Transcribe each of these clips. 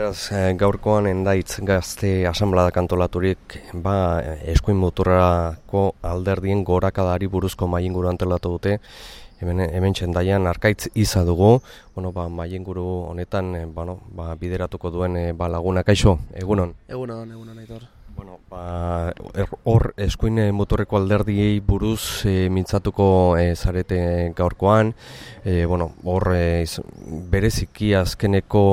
Beraz, eh, gaurkoan endaitz gazte asamblada kantolaturik, ba, eskuin muturrako alderdien gorakadari buruzko maien guru antelatu dute, hemen, hemen txendaian arkaitz iza dugu, bueno, ba, maien guru honetan, eh, bueno, ba, bideratuko duen eh, ba, laguna, kaixo, egunon? Egunon, egunon, aitor. Bueno, ba, er, hor eskuin motorreko alderdiei buruz e, mintzatuko e, zarete gaurkoan. E, bueno, hor e, bereziki azkeneko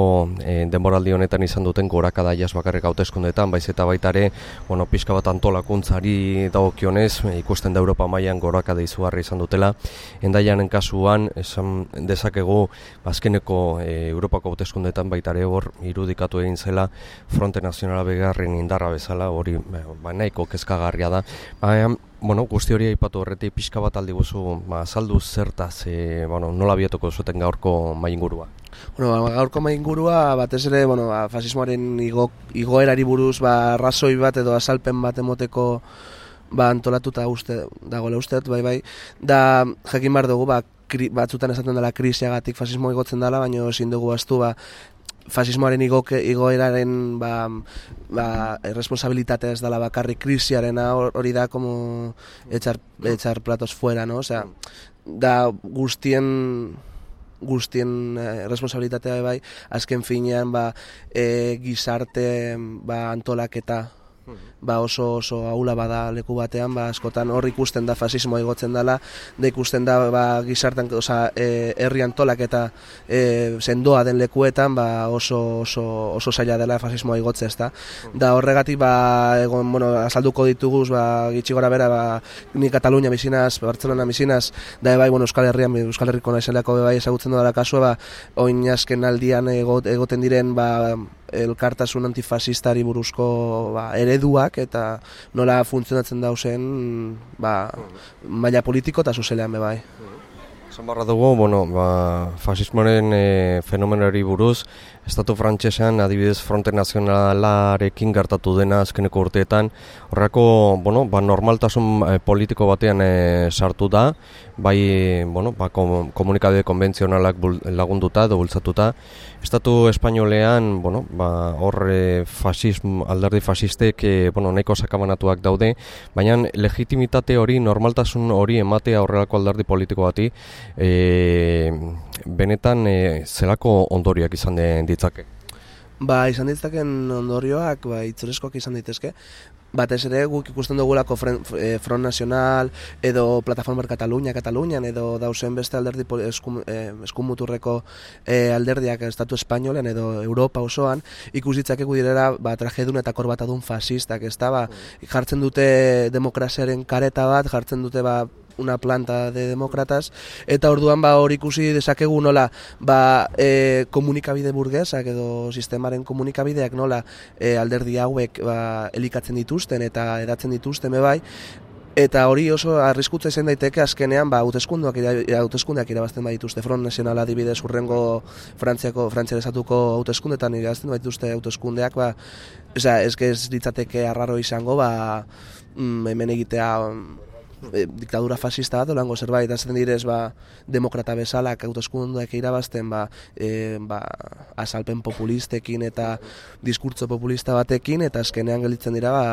e, denboraldi honetan izan duten goraka daiaz bakarrik hauteskundetan, baiz eta baita ere, bueno, pixka bat antolakuntzari dagokionez, e, ikusten da Europa mailan goraka da izugarri izan dutela. Endaianen kasuan, esan dezakegu, azkeneko e, Europako hauteskundetan baita ere hor irudikatu egin zela Fronte Nazionala Begarren indarra bezala, hori ba, nahiko kezkagarria da. Ba, bueno, guzti hori aipatu horretik pixka bat aldi guzu, ba, saldu zertaz, e, bueno, nola bietuko zuten gaurko maingurua? Bueno, ba, gaurko maingurua batez ere, bueno, ba, fasismoaren igo, igoerari buruz, ba, razoi bat edo asalpen bat emoteko ba, antolatuta uste, dagoela uste, bai, bai, da, jakin bar dugu, ba, kri, batzutan esaten dela krisiagatik fasismo igotzen dela, baina ezin dugu astu, ba, fasismoaren igoke, igoeraren ba, ba, responsabilitatea ez dela bakarri krisiaren hori da como echar, echar platos fuera, no? Osea, da guztien guztien eh, responsabilitatea bai, azken finean ba, e, gizarte ba, antolaketa ba oso oso aula bada leku batean, ba askotan hor ikusten da fasismoa igotzen dela, da ikusten da ba gizartan, osea, e, herri antolak eta e, sendoa den lekuetan, ba oso oso oso saila dela fasismoa igotzea, ezta. Da horregatik ba egon, bueno, azalduko dituguz, ba gitxi gora bera, ba ni Katalunia bizinaz, Barcelona bizinaz, da bai, bueno, Euskal Herrian, Euskal Herriko naizelako bai ezagutzen dela kasua, ba oin asken aldian egoten diren ba elkartasun antifasistari buruzko ba, ereduak eta nola funtzionatzen dauzen ba, maila politiko eta sozialean be bai. Esan barra dugu, bueno, ba, fasismoaren e, fenomenari buruz, Estatu frantsesean adibidez fronte nazionalarekin gertatu dena azkeneko urteetan, horreko, bueno, ba, normaltasun e, politiko batean e, sartu da, bai, bueno, ba, kom, komunikabide konbentzionalak lagunduta edo bultzatuta. Estatu espainolean, bueno, ba, horre fasism, alderdi fasistek, e, bueno, nahiko sakabanatuak daude, baina legitimitate hori, normaltasun hori ematea horrelako alderdi politiko bati, e, benetan e, zelako ondoriak izan den ditzake? Ba, izan ditzaken ondorioak, ba, itzureskoak izan daitezke. Batez ere guk ikusten dugulako eh, Front Nacional edo Plataforma Katalunia, Katalunian edo dausen beste alderdi eskum, eh, eskumuturreko eh, alderdiak Estatu Espainolean edo Europa osoan ikus ditzakegu direla ba, trajedun eta korbatadun fasistak, ez da, ba, mm. jartzen dute demokraziaren kareta bat, jartzen dute ba, una planta de demokratas eta orduan ba hori ikusi dezakegu nola ba e, komunikabide burgesak edo sistemaren komunikabideak nola e, alderdi hauek ba, elikatzen dituzten eta edatzen dituzten bai. Eta hori oso arriskutza izan daiteke azkenean ba hauteskunduak hauteskundeak irabazten badituzte. Front Nacional adibidez urrengo Frantziako Frantziarezatuko hauteskundetan irabazten badituzte hauteskundeak ba osea eske ez ditzateke arraro izango ba mm, hemen egitea e, diktadura fascista bat, olango zerbait, azten direz, ba, demokrata bezala, hauteskunduak irabazten, ba, e, ba, asalpen populistekin eta diskurtzo populista batekin, eta azkenean gelditzen dira, ba,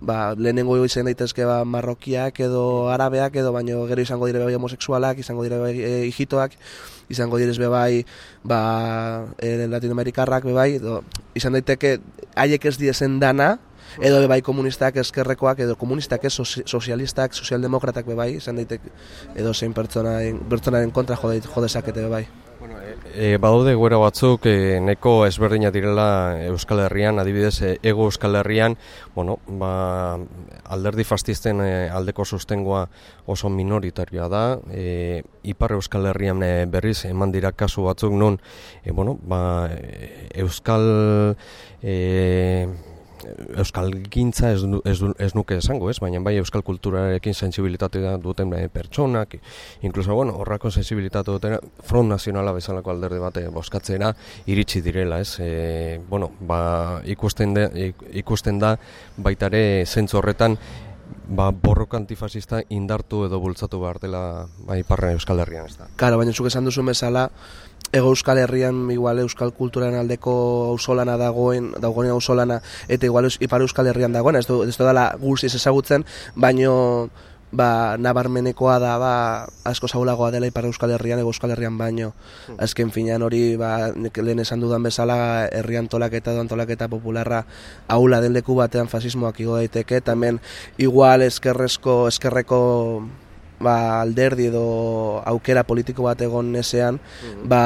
ba, lehenengo izan daitezke, ba, marrokiak edo arabeak edo, baino gero izango dire bai homoseksualak, izango dire bai e, hijitoak, izango direz bebai, ba, e, latinoamerikarrak bebai, edo, izan daiteke, haiek ez diezen dana, edo bai komunistak eskerrekoak edo komunistak ez sozialistak, sozialdemokratak be bai, izan daiteke edo zein pertsonaren pertsonaren kontra jode jodesakete be bai. Bueno, e, e, badaude guera batzuk e, neko ezberdina direla Euskal Herrian, adibidez e, ego Euskal Herrian, bueno, ba, alderdi fastisten e, aldeko sustengoa oso minoritarioa da, e, Ipar Euskal Herrian e, berriz eman dira kasu batzuk nun, e, bueno, ba, Euskal e, euskal gintza ez, ez, ez nuke esango, ez? Baina bai euskal kulturarekin sensibilitatea duten e, pertsonak, incluso, bueno, horrako sensibilitate duten front nazionala bezalako alderde bate boskatzera iritsi direla, ez? E, bueno, ba, ikusten, de, ikusten da baitare zentzu horretan ba, borroka antifasista indartu edo bultzatu behar dela ba, Iparra Euskal Herrian, ez da. Karo, baina zuk esan duzu bezala, ego Euskal Herrian igual Euskal Kulturan aldeko ausolana dagoen, dagoen ausolana, eta igual Ipar Euskal Herrian dagoen, ez du, ez du dela guztiz ezagutzen, baino ba, nabarmenekoa da ba, asko zaulagoa dela Ipar Euskal Herrian, ego Euskal Herrian baino. Hmm. Azken finean hori, ba, lehen esan dudan bezala, herrian tolaketa doan tolaketa popularra aula den leku batean fasismoak igo daiteke, tamen igual eskerrezko, eskerreko ba, alderdi edo aukera politiko bat egon nesean, mhm. ba,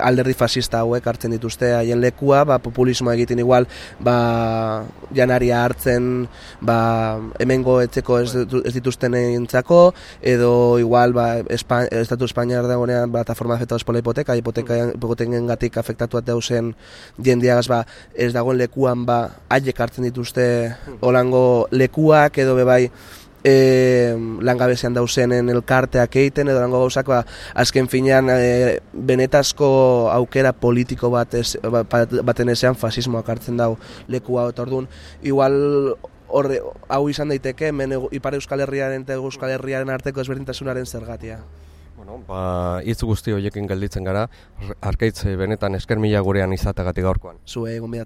alderdi fascista hauek hartzen dituzte haien lekua, ba, populismoa egiten igual, ba, janaria hartzen, ba, hemengo etzeko ez, ez dituzten entzako, edo igual, ba, Espa, Estatu Espainiar dagoenean plataforma afektatu eskola hipoteka, hipoteka mm. gatik afektatu deusen jendiagaz, ba, ez dagoen lekuan, ba, haiek hartzen dituzte mhm. olango lekuak, edo bebai, e, langabezian dauzenen elkarteak egiten edo lango gauzak ba, azken finean e, benetazko aukera politiko bat ez, ba, baten ezean fasismoak hartzen dau lekua eta orduan igual horre, hau izan daiteke men ipar euskal herriaren eta euskal herriaren arteko ezberdintasunaren zergatia. Bueno, ba, hitz guzti horiekin gelditzen gara, arkaitz benetan esker mila gurean izatagatik gaurkoan. Zue egon